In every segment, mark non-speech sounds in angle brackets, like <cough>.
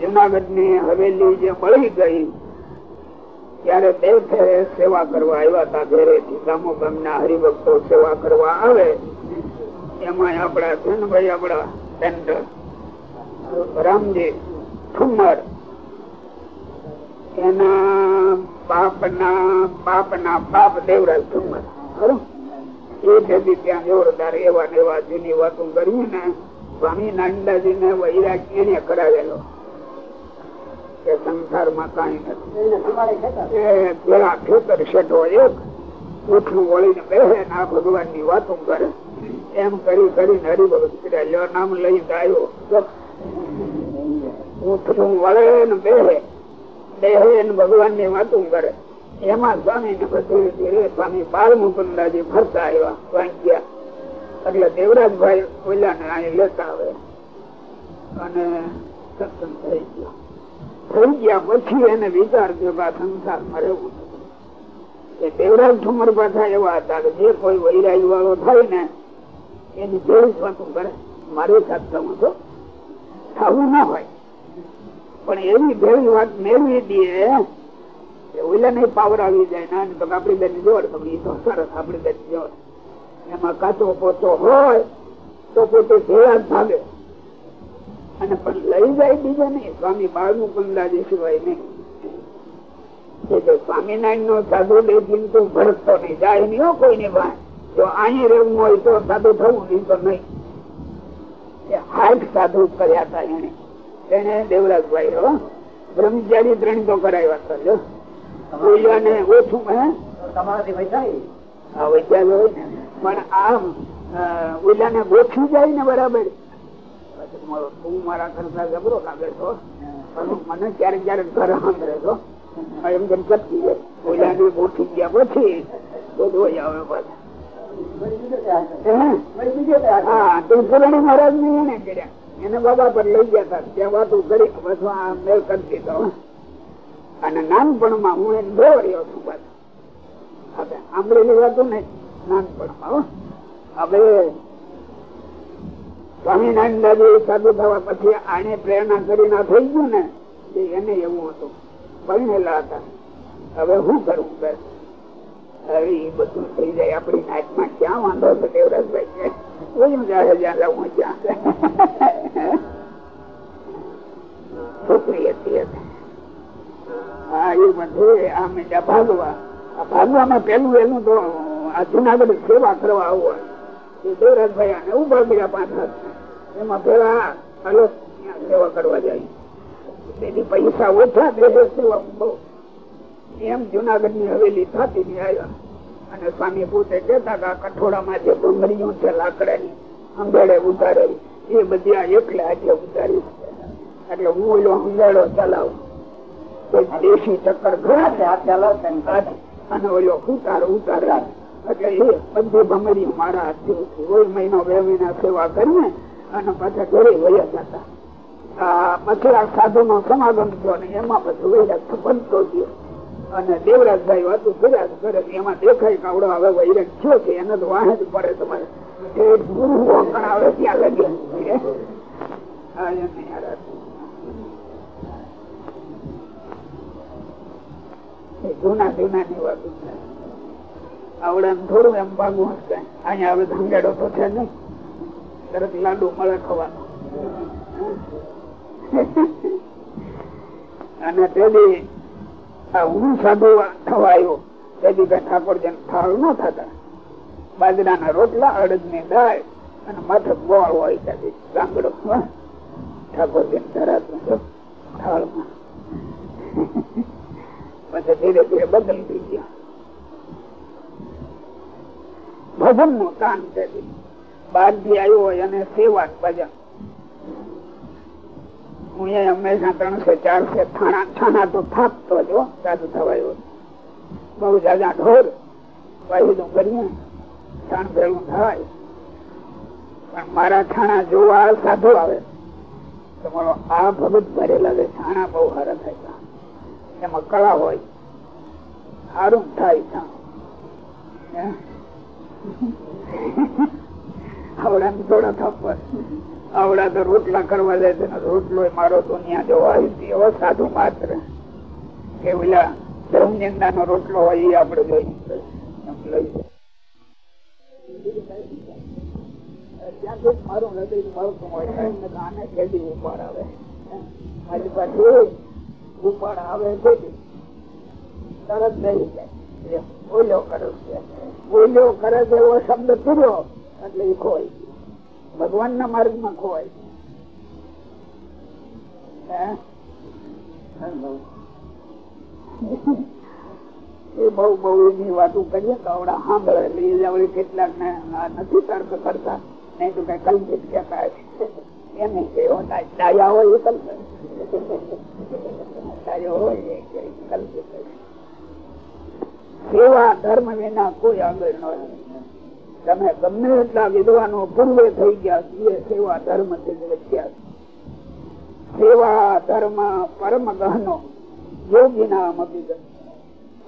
જુનાગઢની હવેલી જે મળી ગઈ ત્યારે બે ફેરે સેવા કરવા આવ્યા હતા ઘેરે. થી ગામો ગામના હરિભક્તો સેવા કરવા આવે. એમાં આપડા ધનભાઈ આપડા સેન્ટર રામજી ઠુમર એના બાપ ના બાપ ના બાપ દેવરાજ ઠુમર ખરું? એ ભેગી ત્યાં જોરદાર એવા ને એવા જૂની વાતો કરી ને સ્વામી નાનદાજી ને વૈરાગ એને કરાવેલો. કે સંસારમાં કઈ નથી. પેલા ખેતર શેઠો એક ઉઠું વળીને બેસે ને આ ભગવાનની વાતો કરે. એમ કરી કરીને હરિભગત કર્યા નામ લઈને આવ્યો. ઉઠું વળે ને બેહે. બેહે ને ભગવાનની વાતો કરે. એમાં સ્વામી ને બધું સ્વામી બાલ મુકુંદાજી ફરતા આવ્યા વાંચ્યા એટલે દેવરાજભાઈ ઓલા ને અહીં લેતા આવે. અને સત્સંગ થઈ ગયો. થઈ ગયા પછી એને વિચાર કે આ સંસારમાં રહેવું એ દેવરાજ ઠુમર પાછા એવા હતા કે જે કોઈ વૈરાગ વાળો થાય ને, એની જેવી વાતો કરે. મારી સાતમાં તો થવું ના હોય. પણ એવી ભેળી વાત મેળવી દે સ્વામિનારાયણ નો સાધુ બે ચિંતું ભરતો નહીં, જાય નહીં હો કોઈ ની ભાઈ જો અહીં રહેવું હોય તો સાધુ થવું નહીં તો નહીં. હાથ સાધુ કર્યા હતા એને એને દેવરાજભાઈ હો, બ્રહ્મચારી ત્રણ તો કરાવ્યા હતા, જો. ઓછાને ઓછું હે? તમારાથી પૈસા હા વૈચાર હોય ને. પણ આમ ઓલાને ગોઠવી જાય ને બરાબર. તું મારા કરતા જબરો લાગે છો. મને ક્યારેક ક્યારેક ઘર સાંભળે છો. એમ તેમ ચપકી જાય ઓલાને ગોઠવી ગયા પછી તો જોઈ આવે પાછા. હા? તો પુરાણી મહારાજ ને એને કર્યા. એને બાબા પર લઈ ગયા હતા. ત્યાં વાતો કરી. પછી આ મેળ કરી દીધો. અને નાનપણમાં હું એને દોડ્યો છું પાછો વાતો ને નાનપણમાં હવે સ્વામિનારાયણ દાદી સાધુ થવા પછી આને પ્રેરણા કરીને થઈ ગયું ને એને એવું હતું. ભણેલા હતા. હવે શું કરવું બસ. હવે એ બધું થઈ જાય. આપણી નાચમાં ક્યાં વાંધો છે, દેવરાજભાઈ? ઓછું જાહે જ્યાં લાવું ત્યાં. <laughs> છોકરી હતી હા એ બધું આમે ભાગવા. ભાગવામાં પેલું એનું તો આ જુનાગઢ સેવા કરવા આવવું. એ દેવરાજભાઈ આને ઊભા ગયા પાંચ એમાં પેલા હાલો સેવા કરવા જાય. તેથી પૈસા ઓછા એમ જુનાગઢ હવેલી થતી ની આવ્યા. અને સ્વામી પોતે કેતા કે કઠોળામાં જે ડુંગળીઓ છે લાકડાની અંગેડે ઉતારે. એ બધી આ એકલે આજે ઉતારી એટલે હું એલો અંગેડો ચલાવું. દેશી ચક્કર ઘણા અને ઓલો ઉતાર ઉતાર એટલે એ બધી ભમરી મારા હાથથી કોઈ મહિનો બે મહિના સેવા કરીને અને પાછા ઘરે વયા જતા. પછી આ સાધુ નો સમાગમ થયો ને એમાં બધું વૈરાગ બનતો ગયો. અને દેવરાજભાઈ વાતું કર્યા કરે એમાં દેખાય કાવડો હવે વૈરાગ થયો છે. એને તો વાહ જ પડે તમારે. ગુરુ આવે ત્યાં લગે. જૂના જૂના ની વાતો આવડે થોડું એમ ભાગવું હશે. અહીંયા હવે ધંગેડો તો છે નહીં. તરત લાડુ મળે ખવાનું. અને તેથી હું સાધુ થવા આવ્યો. કઈ ઠાકોરજી થાળ ન થતા. બાજરાના રોટલા અડદની દાળ અને માથે ગોળ હોય ત્યાંથી ગાંગડો. ઠાકોરજી ધરાતું થાળમાં. બહુ જાજા ઢોર વાહિદું કરીએ થાણ ભેળું થાય પણ મારા છાણા જોવા સાધુ આવે તો મારો આ ભગત ભરેલા છાણા બહુ હારા થાય એમાં કળા હોય સારું થાય આવડા થોડા થપ્પર. આવડા તો રોટલા કરવા જાય રોટલો મારો તો ત્યાં જોવા એવો સાધુ માત્ર. કે નો રોટલો હોય એ આપડે જોઈ ત્યાંથી મારું હૃદય મળતું હોય. આને ખેડી ઉપાડ આવે. મારી પાસે ઉપાડ આવે છે તરત થઈ જાય. કરે ઓલો કરે છે એવો શબ્દ પૂર્યો એટલે એ ખોય ભગવાન ના માર્ગમાં ખોવાય એ બહુ બહુ એની વાતો કરીએ તો આવડા સાંભળે એટલે કેટલાક ને નથી તર્ક કરતા. નહીં તો કઈ કલ્પિત કેતા એને ડાયા હોય એ કલ્પિત. ડાયો હોય કલ્પિત. સેવા ધર્મ વિના કોઈ આગળ ન તમે ગમે એટલા વિદ્વાનો પૂર્વે થઈ ગયા છીએ સેવા ધર્મથી વધ્યા સેવા ધર્મ પરમ ગહનો યોગી નામ અભિગમ.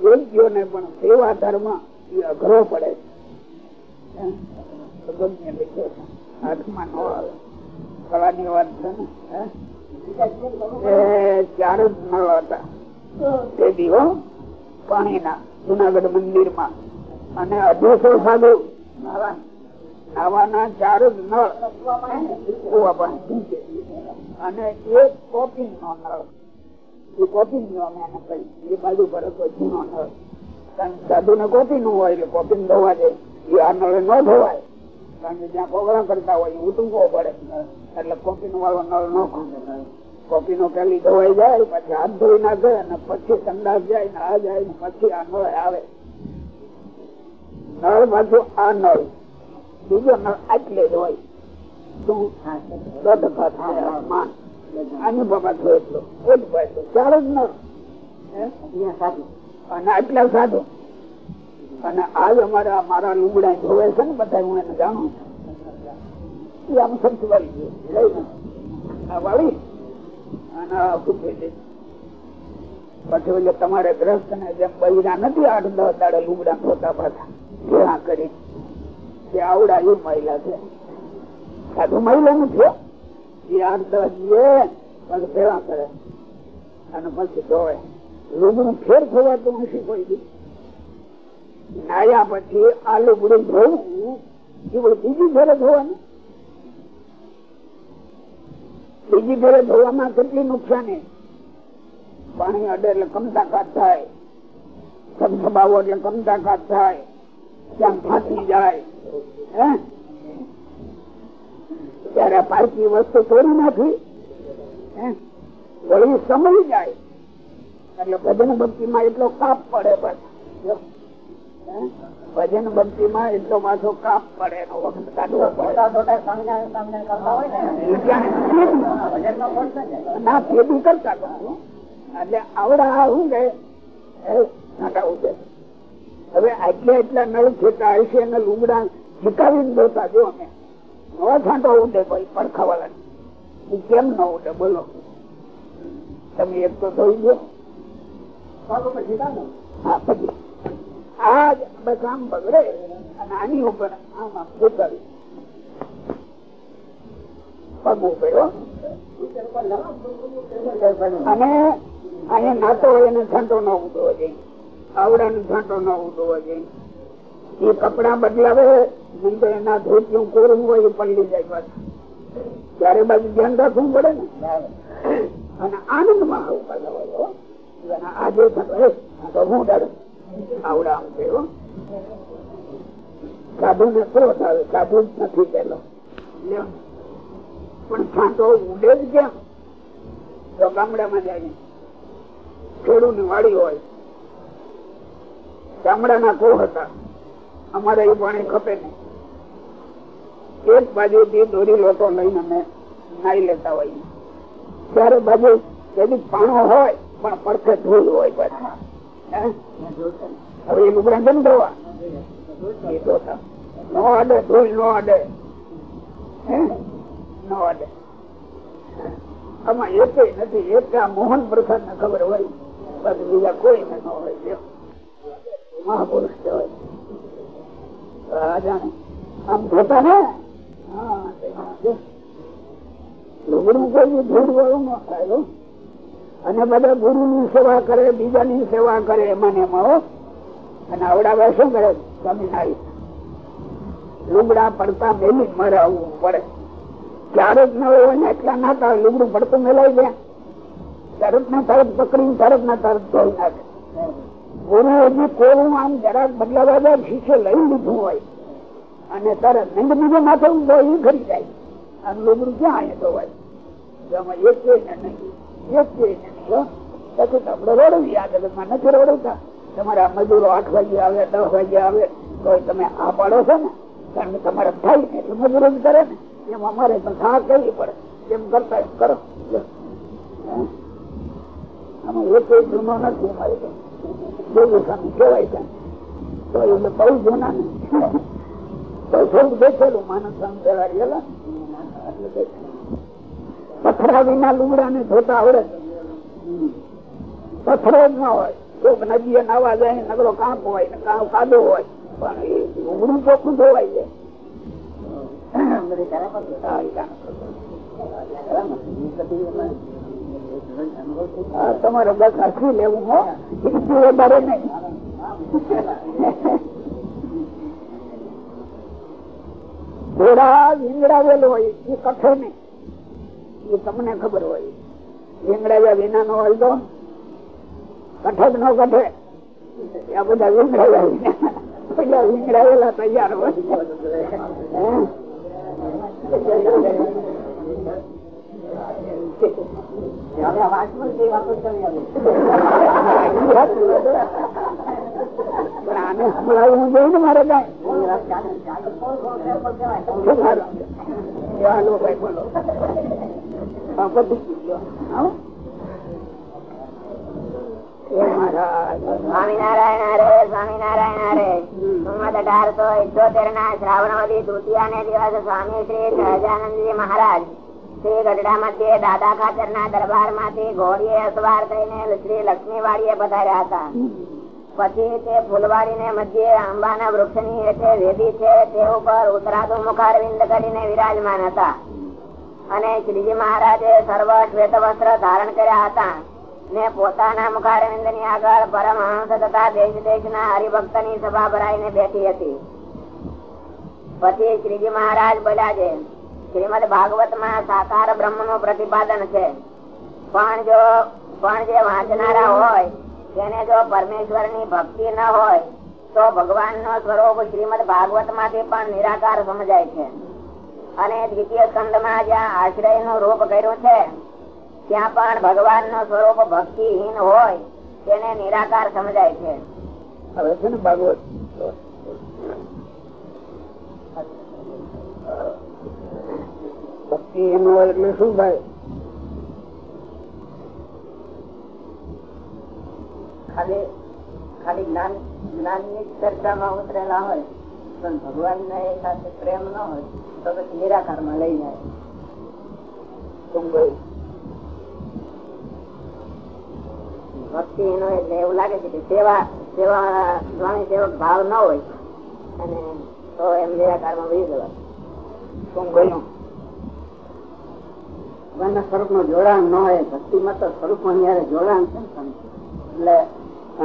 યોગ્યોને પણ સેવા ધર્મ એ અઘરો પડે છે. હાથમાં ન આવે. કળાની વાત છે ને? ચાર જ નળ હતા. તે દીવો પાણીના. જુનાગઢ મંદિરમાં અને અઢીસો સાધુ? નાવાના ચાર જ નળ. અને એક કોપી નો નળ. એ કોપી નો અમે કહી એ બાજુ પર જૂનો નળ. કારણ સાધુ ને કોપી નું હોય એટલે કોપી ધોવા જાય એ આ નળે ન ધોવાય. કારણ કે જ્યાં કોગળા કરતા હોય ઉટુંબો પડે. એટલે કોપી નું વાળો નળ ન ખોલે કોપી નો પેલી ધોવાઈ જાય પછી હાથ ધોઈ નાખે અને પછી સંદાસ જાય ને આ જાય ને પછી આ નળ આવે. નળ પાછું આ નળ. બીજો નળ આટલે જ હોય. શું? આની એટલો. એ જ ભાઈ ચાર જ નળ. અને આટલા સાધુ. અને આજ અમારા મારા લુગડા ધોવે છે ને બધા હું એને જાણું એ આમ ગયું. આ વાળી? સુખી દે પછી તમારે ગ્રસ્ત ને જેમ બૈરા નથી આઠ દસ દાડે લુગડા ધોતા પાછા કેળા કરી એ મહિલા છે. સાધુ મહિલા નથી એ આઠ દસ જે પછી ભેળા કરે. અને પછી ધોવે. લુગડું ફેર ધોવાતું નથી કોઈ દી. નાયા પછી આ લુગડું ધોવું એ બીજી ફેરે ધોવાનું? બીજી ફેરે ધોવામાં કેટલી નુકસાની? પાણી અડે એટલે કમતાકાત થાય. સબસબાવો એટલે કમતાકાત થાય. ક્યાં ફાટી જાય. ત્યારે પારકી વસ્તુ તોડી નાખી. વળી સમય જાય. એટલે ભજન ભક્તિ માં એટલો કાપ પડે બસ. ભજન ભક્તિ માં એટલો માથો કાપ પડે એનો વખત કાઢવો પડે. ના ફેરી કરતા એટલે આવડા શું કે હવે આટલા એટલા નળ ખેતા હશે અને લુગડા ઝીકાવીને દોતા જો અમે. નવા છાંટો ઉડે કોઈ પડખા વાળા કેમ ન ઉડે? બોલો. તમે એક તો થઈ ગયો હા પછી. આ બસ આમ બગડે અને આની ઉપર આમ આમ જોતાવી પગ ઉપડ્યો અને અહીંયા નાતો હોય એને છાંટો ન ઉડવો આવડા નો છાંટો ન ઉડવો જોઈએ. એ કપડા બદલાવે નહીં તો એના ધોતિયું કોરું હોય એ જાય પાછું. ત્યારે બાજુ ધ્યાન રાખવું પડે ને. અને આનંદમાં આવું પાછા આજે હું ડર આવડા આમ થયો સાધુ હતા. અમારે એ પાણી ખપે નહીં. એક બાજુ થી દોરી લોટો લઈને અમે નાઈ લેતા હોય ત્યારે બાજુ એની પાણો હોય, પણ પડખે ધૂળ હોય પાછા હવે લુગડા કેમ ધોવા મોહન પ્રસાદ ને ખબર હોય બીજા કોઈ ને ન હોય મહાપુરુષ કહેવાય. જાણે. આમ ધોતા ને? લુગડું કોઈ ધૂળ વાળું ન થાય અને બધા ગુરુ ની સેવા કરે બીજા ની સેવા કરે એમાં અને આવડાવે શું કરે? સ્વામિનારાયણ લુગડા પડતા મેલી મરાવવું પડે. ક્યારેક ન હોય ને એટલા ના લુગડું પડતું મેલાઈ ગયા તરત ના તરત પકડીને તરત ના તરત ધોઈ નાખે. ગુરુ હજી કોરું આમ જરાક બદલાવા જાય શીશે લઈ લીધું હોય. અને તરત નહીં બીજો માથે ઊંધો એ ઘડી જાય. અને લુગડું ક્યાં અહીંયા ધોવાય એક નહીં એક પછી આપણે રોડવી આ મજૂરો આઠ વાગે આવે, દસ વાગે આવે તમે આ પાડો છો ને? તમારે આમાં એક એક જૂનો નથી અમારે જેવું સામે કહેવાય છે. તો એટલે બહુ જૂના ને. બેઠેલું માનસ સામે પથરા વિના લુગડા ને ધોતા આવડે. પથરો જ ના હોય. કોક નદીએ નાવા જાય, નગરો કાંપ હોય ને કાંપ કાદો હોય, પણ એ લુગડું ચોખ્ખું ધોવાય જાય. તમારે બસ હસી લેવું, હો? વધારે નહીં. ઘોડા વિંગડાવેલો હોય, એ કઠે નહીં એ તમને ખબર હોય. વીંગડાવ્યા વિના નો હોય તો કઠક નો કઠે આ બધા વીંગડાવ્યા પેલા વિંગડાવેલા તૈયાર હોય. પણ આને સંભળાવવું જોઈએ ને મારે મહારાજ, શ્રી ગઢડા મધ્યે દાદા ખાતર ના દરબારમાંથી ઘોડીએ અસવાર થઈને શ્રી લક્ષ્મી વાડીએ પધાર્યા હતા. પછી તે ફૂલવાડી ને મધ્ય આંબાના વૃક્ષની હેઠે વેદી છે, તે ઉપર ઉતરાતું મુખારવિંદ કરીને વિરાજમાન હતા. અને શ્રીજી મહારાજે સર્વ શ્વેત વસ્ત્ર ધારણ કર્યા હતા ને પોતાના મુખારવિંદની આગળ પરમહંસ તથા દેશ દેશ ના હરિભક્તની સભા ભરાઈને બેઠી હતી. પછી શ્રીજી મહારાજ બોલ્યા છે, શ્રીમદ ભાગવતમાં સાકાર બ્રહ્મનું પ્રતિપાદન છે. પણ જો, પણ જે વાંચનારા હોય તેને જો પરમેશ્વર ભક્તિ ન હોય, તો ભગવાન નો સ્વરૂપ શ્રીમદ ભાગવતમાંથી પણ નિરાકાર સમજાય છે. અને દ્વિતીય સ્કંદમાં જ્યાં આશ્રયનું રૂપ કર્યું છે, ત્યાં પણ ભગવાનનું સ્વરૂપ ભક્તિહીન હોય, તેને નિરાકાર સમજાય છે. હવે છે ને ભાગવત. ભક્તિ એનું એટલે શું થાય? ખાલી ખાલી જ્ઞાન જ્ઞાનની ચર્ચામાં ઉતરેલા હોય પણ ભગવાન ને સાથે પ્રેમ ન હોય તો પછી નિરાકારમાં લઈ જાય. ભક્તિ એનો એટલે એવું લાગે છે કે સેવા સેવા સ્વામી સેવક ભાવ ન હોય અને તો એમ નિરાકારમાં વહી જવાય શું કહ્યું ભગવાન સ્વરૂપનું જોડાણ ન હોય ભક્તિ માં તો સ્વરૂપમાં જોડાણ છે એટલે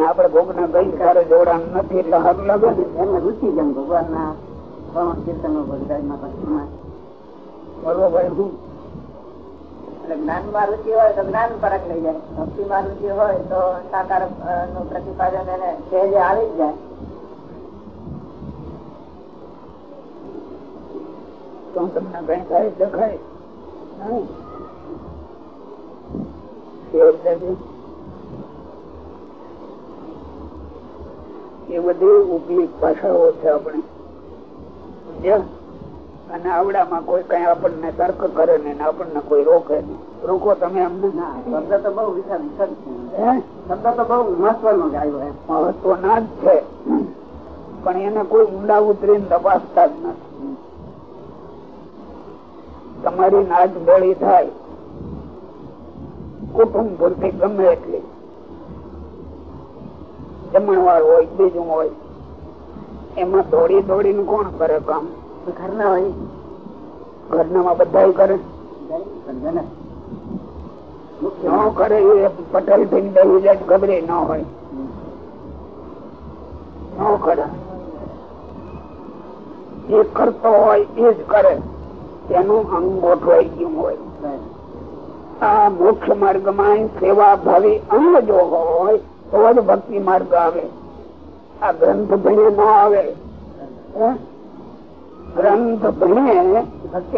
આપડે ભોગ ના ભાઈ સારો જોડાણ નથી એટલે સારું લાગે ને. એમને રૂચી જેમ ભગવાન ના કીર્તન ભગવાન બરોબર શું? એટલે જ્ઞાનમાં રુચિ હોય તો જ્ઞાન પરક લઈ જાય. ભક્તિ માં રુચિ હોય તો સાકારનું પ્રતિપાદન એને સહેજે આવી જ જાય. તો તમને કઈ થાય દેખાય નહીં. શેર દેજો. એ બધી ઉપલી ભાષાઓ છે આપણે? અને આવડામાં કોઈ કઈ આપણને તર્ક કરે ને આપણને કોઈ રોકે નહીં. રોકો તમે અમને ના શબ્દ તો બહુ વિશાળ? શબ્દ તો બહુ મહત્વનો જ આવ્યો મહત્વના જ છે. પણ એને કોઈ ઊંડા ઉતરીને તપાસતા જ નથી. તમારી નાચ બળી થાય. કુટુંબ પૂરતી ગમે એટલી. જમણવાર હોય બીજું હોય એમાં દોડી દોડીને કોણ કરે કામ? ઘરના હોય. ઘરનામાં બધા કરે. ન કરે એ પટેલ થઈને બેસી જાય ખબરે ન હોય. ન કરે. જે કરતો હોય એ જ કરે. તેનું અંગ ગોઠવાઈ ગયું હોય. આ મોક્ષ માર્ગમાં સેવા ભાવી અંગ જો હોય. તો જ ભક્તિ માર્ગ આવે. આ ગ્રંથ ભણે ના આવે. ગ્રંથ ભણે ભક્તિ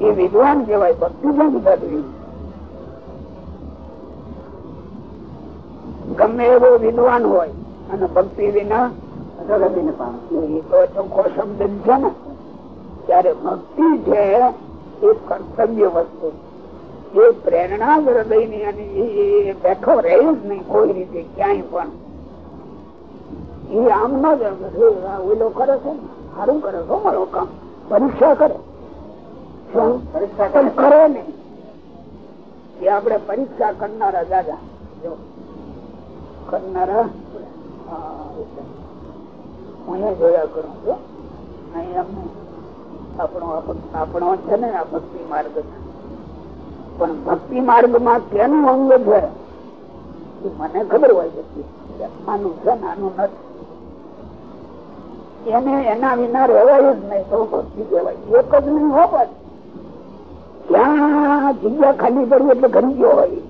એ વિદ્વાન કહેવાય, ભક્તિ નથી થતી. ગમે એવો વિદ્વાન હોય, અને ભક્તિ વિના ચોખ્ખો શબ્દ છે ને. ત્યારે ભક્તિ છે, એ કર્તવ્ય વસ્તુ એ પ્રેરણા હૃદયની અને એ બેઠો રહે જ નહીં કોઈ રીતે, ક્યાંય પણ. એ આમ ના જ ઓલો કરે છે ને સારું કરે છો મારો કામ. પરીક્ષા કરે. પરીક્ષા કરે? નહીં. એ આપણે પરીક્ષા કરનારા દાદા. જો. કરનારા? હું જોયા કરું છું. અહીં આપણો આપણો છે ને આ ભક્તિ માર્ગ છે. પણ ભક્તિ માર્ગમાં તેનું અંગ છે મને ખબર હોય છે છે આનું નથી. એને એના વિના રહેવાયું જ નહીં તો ભક્તિ કહેવાય. એક જ નહીં હોય ત્યાં જગ્યા ખાલી પડી એટલે ઘરી ગયો હોય.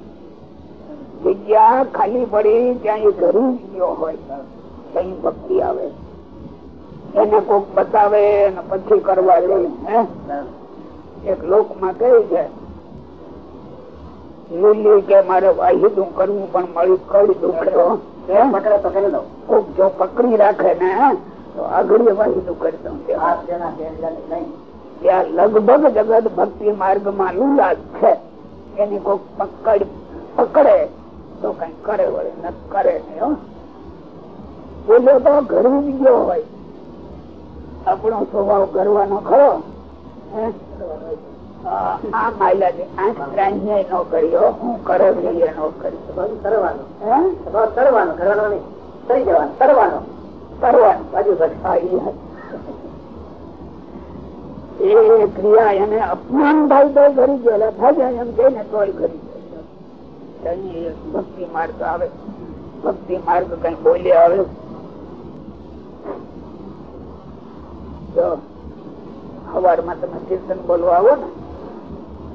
જગ્યા ખાલી પડી ત્યાં એ ઘરી ગયો હોય. કઈ ભક્તિ આવે. એને કોક બતાવે પછી કરવા લે એક લોકમાં કહે છે લીલી કે મારે વાહિદું કરવું પણ મળી કઈ દઉં. પકડે જો રાખે ને તો આગળ વાહિદું કરી દઉં. ત્યાં લગભગ જગત ભક્તિ માર્ગમાં લુલા છે. એની કોઈ પકડ પકડે તો કઈ કરે વળે ન કરે નહીં બોલ્યો તો ઘરવી ગયો હોય. આપણો સ્વભાવ કરવાનો ખરો. આ માયલા છે નો કર્યો હું કરે છે એનો કર્યો કરવાનો કરવાનો કરવાનો નહીં. કરી જવાનો કરવાનો કરવાનો બાજુ એ ક્રિયા એને અપમાન ભાઈ તો કરી ગયેલા ભાજે એમ જઈને તોય કરી ભક્તિ માર્ગ આવે. ભક્તિ માર્ગ કઈ બોલે આવે. સવારમાં તમે કીર્તન બોલવા આવો ને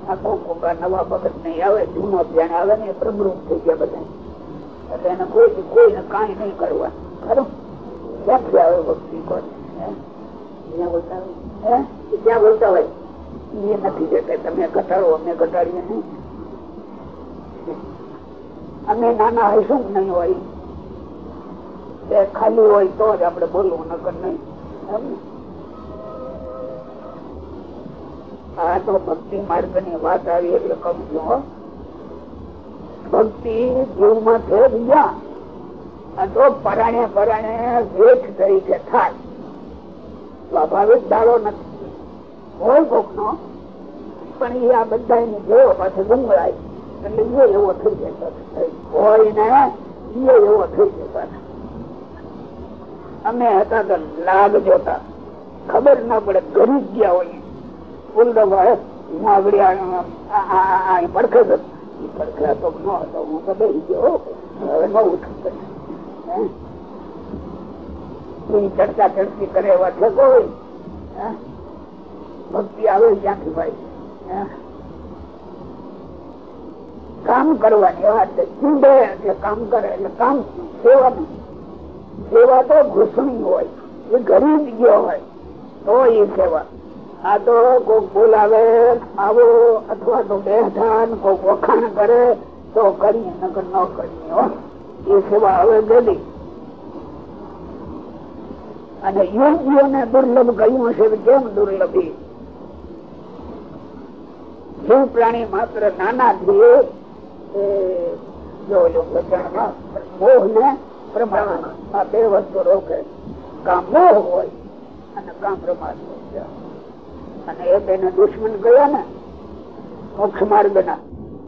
આખો કોકા નવા ભગત નહીં આવે, જૂનો ધ્યાન આવે ને પ્રગૃત થઈ ગયા બધા. એટલે એને કોઈ કોઈને કાંઈ નહીં કરવા. ખરું? ક્યાંથી આવે ભક્તિ કોઈ ક્યાં બોલતા હોય. એ નથી જતા તમે ઘટાડો, અમે ઘટાડીએ નહીં. અમે નાના હશું નહીં હોય. ખાલી હોય તો જ આપડે બોલવું નકર નહીં. આ તો ભક્તિ માર્ગની વાત આવી એટલે છું ભક્તિ થઈ ગયા આ તો પરાણે પરાણે વેઠ તરીકે થાય. સ્વાભાવિક દાડો નથી. હોય કોક નો પણ એ આ બધા જોયો પાછો ગુંગળાય. એટલે એ એવો થઈ જતો હોય ને એ એવો થઈ જતો અમે હતા તો લાગ જોતા. ખબર ના પડે ઘરી ગયા હોય ચર્ચા ચડતી કરે એવા ઠેકો હોય. ભક્તિ આવે ક્યાંથી ભાઈ? કામ કરવાની વાત ચીંડે એટલે કામ કરે એટલે કામ સેવાનું. સેવા તો ઘૂસણી હોય. એ ગરીબ ગયો હોય, તો એ સેવા. આ તો કોક બોલાવે આવો અથવા તો બેઠાન કોક વખાણ કરે, તો કરીએ નગર ન કરીએ એ સેવા હવે ગયેલી અને યોગીઓને દુર્લભ કહ્યું છે કેમ દુર્લભી? જીવ પ્રાણી માત્ર નાના થી મોહ ને પ્રમાણ આ બે વસ્તુ રોકે. કામ મોહ હોય, અને કામ પ્રમાણ અને એ બેને દુશ્મન ગયા ને મોક્ષ માર્ગ ના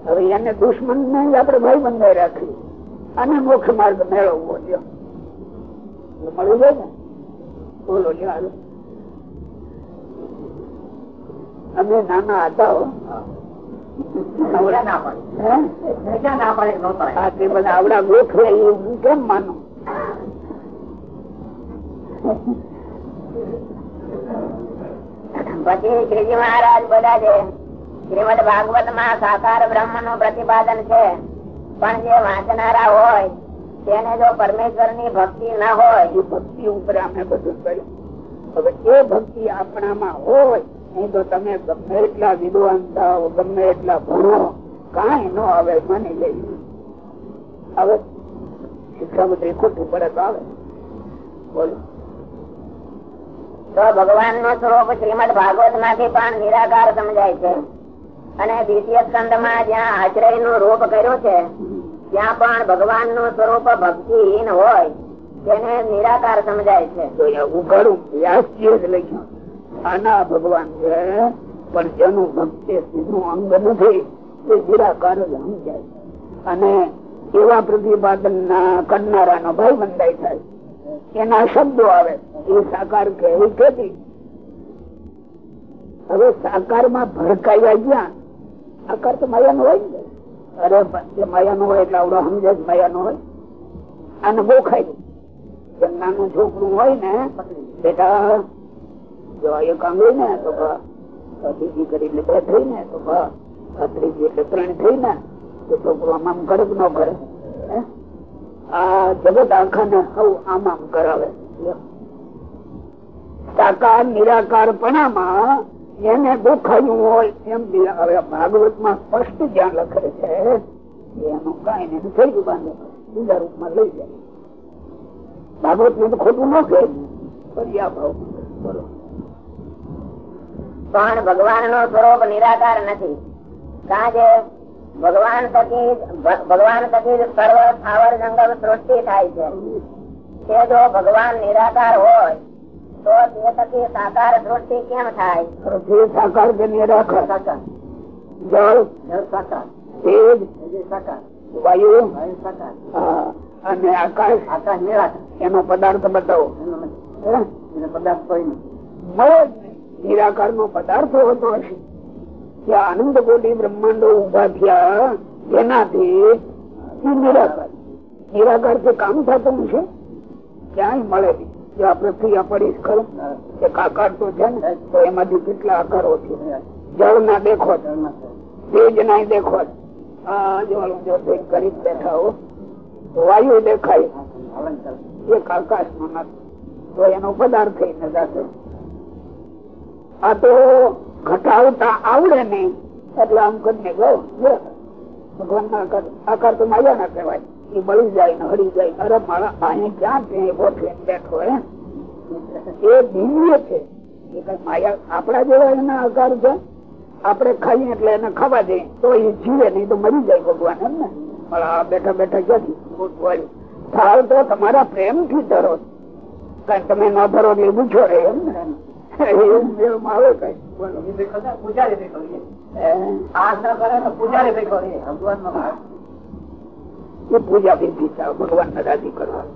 હવે એને દુશ્મન ને આપડે ભાઈ બંધાઈ રાખી અને મોક્ષ માર્ગ મેળવવો જો મળી જાય ને? બોલો લ્યો અમે નાના હતા આવડા ગોઠવે કેમ માનું? પછી શ્રીજી મહારાજ બધા છે, શ્રીમદ ભાગવતમાં સાકાર બ્રહ્મનું પ્રતિપાદન છે. પણ જે વાંચનારા હોય, તેને જો પરમેશ્વરની ભક્તિ ન હોય. ભક્તિ ઉપર અમે બધું કર્યું. હવે એ ભક્તિ આપણામાં હોય નહીં તો તમે ગમે એટલા વિદ્વાન થાવ ગમે એટલા ભણો કઈ ન આવે, માની લઈ હવે શિક્ષામંત્રી ખોટું પડે તો આવે. બોલો. તો ભગવાનનું સ્વરૂપ શ્રીમદ ભાગવતમાંથી પણ નિરાકાર સમજાય છે. અને દ્વિતીય સ્કંદમાં જ્યાં આશ્રયનું રૂપ કર્યું છે, ત્યાં પણ ભગવાનનું સ્વરૂપ ભક્તિહીન હોય, તેને નિરાકાર સમજાય છે. અને એવા પ્રતિપાદન કરનારા નો ભાઈ બંધાય થાય એના શબ્દો આવે. એ સાકાર કે એ કેતી હવે સાકારમાં ભડકાયા ગયા. સાકાર તો માયા નો હોય ને. અરે એ માયા નો હોય એટલે આવડો સમજે જ માયા નો હોય અને બહુ ખાઈ નાનું છોકરું હોય ને, બેટા, જો એક આંગળી ને, તો બીજી કરી એટલે બે થઈ ને, તો ત્રીજી એટલે ત્રણ થઈ ને, તો છોકરો આમ આમ નો હે? આ જગત આખા ને સૌ આમ આમ કરાવે. સાકાર નિરાકાર પણામાં એને દુખાયું હોય એમ ભાગવતમાં સ્પષ્ટ જ્યાં લખે છે એનું કઈ ને થઈ ગયું બીજા રૂપમાં લઈ જાય. ભાગવત ને તો ખોટું ન કહે. ભગવાન નો સ્વરૂપ નિરાકાર નથી. કારણ કે ભગવાન થકી ભગવાન થકી સર્વ સ્થાવર જંગલ સૃષ્ટિ થાય છે. તે જો ભગવાન નિરાકાર હોય તો તે થકી સાકાર સૃષ્ટિ કેમ થાય? પૃથ્વી સાકાર કે નિરાકાર સાકાર. જળ જળ સાકાર. તેજ સાકાર. વાયુ સાકાર. અને આકાશ. આકાશ નિરાકાર. એનો પદાર્થ બતાવો. એનો પદાર્થ કોઈ નહીં. નિરાકાર નો પદાર્થ હોતો હશે. આનંદ કોટી બ્રહ્માંડો ઊભા થયા, એનાથી નિરાકાર. નિરાકાર કે કામ થતું છે ક્યાંય મળે જો આપણે પૃથ્વી પડી ખરું. કે કાકાર તો છે ને, તો એમાંથી કેટલા આકારો છે? જળ ના દેખો તેજ ના દેખો કરી બેઠા હો વાયુ દેખાય. એક આકાશમાં તો એનો પદાર્થ થઈ નથી. આ તો ઘટાડતા આવડે નહીં. એટલે આમ કરીને ગયો ભગવાન ના આકાર તો માયા ના કહેવાય. એ બળી જાય ને હળી જાય. અરે મારા અહીં ક્યાં તે ગોઠવે બેઠો એ દિવ્ય છે. એ આપણા જેવા એના આકાર છે? આપણે ખાઈએ એટલે એને ખાવા જઈએ તો એ જીવે નહીં, તો મરી જાય ભગવાન, એમ ને? પણ આ બેઠા બેઠા ક્યાંથી થાળ તો તમારા પ્રેમથી ધરો. કઈ તમે ન ધરો એટલે પૂછો રે એમ ને? એવું આવે કઈ. બોલો પૂજા ભગવાન ને રાજી કરવા.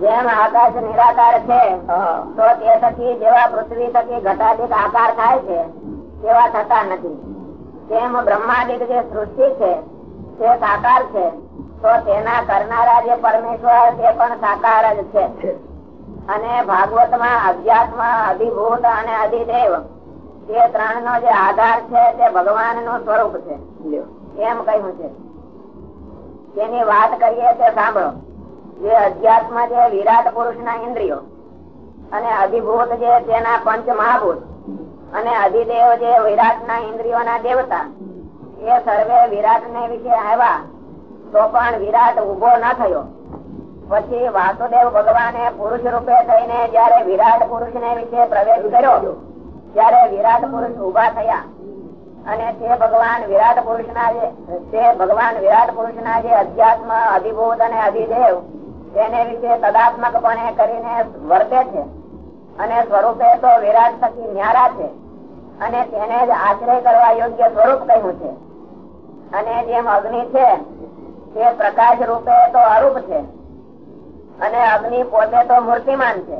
જેમ આકાશ નિરાકાર છે તો તે થકી જેવા પૃથ્વી થકી ઘટાદિક આકાર થાય છે તેવા થતા નથી. તેમ બ્રહ્માદિક જે સૃષ્ટિ છે તે સાકાર છે તો તેના કરનારા જે પરમેશ્વર તે પણ સાકાર જ છે. અને ભાગવતમાં અધ્યાત્મ અધિભૂત અને અધિદેવ તે ત્રણ નો જે આધાર છે તે ભગવાનનું સ્વરૂપ છે. એમ કહ્યું છે. તેની વાત કરીએ તે સાંભળો. જે અધ્યાત્મ જે વિરાટ પુરુષ ના ઇન્દ્રિયો અને અધિભૂત જે તેના પંચ મહાભૂત અને અધિદેવ જે વિરાટ ના ઇન્દ્રિયો ના દેવતા એ સર્વે વિરાટ ને વિશે આવ્યા તો પણ વિરાટ ઊભો ન થયો. પછી વાસુદેવ ભગવાને પુરુષ રૂપે થઈને જયારે વિરાટ પુરુષ ને વિશે પ્રવેશ કર્યો, ત્યારે વિરાટ પુરુષ ઊભા થયા. અને તે ભગવાન વિરાટ પુરુષ ના જે, તે ભગવાન વિરાટ પુરુષ ના જે અધ્યાત્મ અધિભૂત અને અધિદેવ તેને વિશે તદાત્મક પણે કરીને વર્તે છે. અને સ્વરૂપે તો વિરાટ થકી ન્યારા છે. અને તેને જ આશ્રય કરવા યોગ્ય સ્વરૂપ કહ્યું છે. અને જેમ અગ્નિ છે, તે પ્રકાશ રૂપે તો અરૂપ છે. અને અગ્નિ પોતે તો મૂર્તિમાન છે.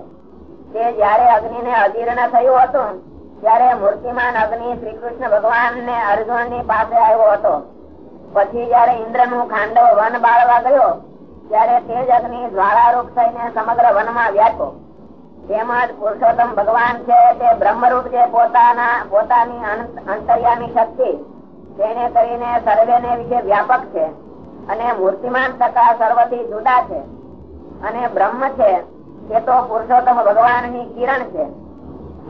તે જયારે અગ્નિ ને અજીર્ણ થયું હતું, ત્યારે મૂર્તિમાન અગ્નિ શ્રી કૃષ્ણ ભગવાન ને અર્જુનની પાસે આવ્યો હતો. પછી જયારે ઇન્દ્રનું ખાંડવ વન બાળવા ગયો, ત્યારે તે જ અગ્નિ જ્વાળારૂપ થઈને સમગ્ર વનમાં વ્યાપ્યો. તેમજ પુરુષોત્તમ ભગવાન છે તે બ્રહ્મરૂપ છે પોતાના, પોતાની અંતર્યામી શક્તિ તેને કરીને સર્વે ને વિશે વ્યાપક છે. અને મૂર્તિમાન થતા સર્વથી જુદા છે. અને બ્રહ્મ છે. એ તો પુરુષોત્તમ ભગવાનની કિરણ છે.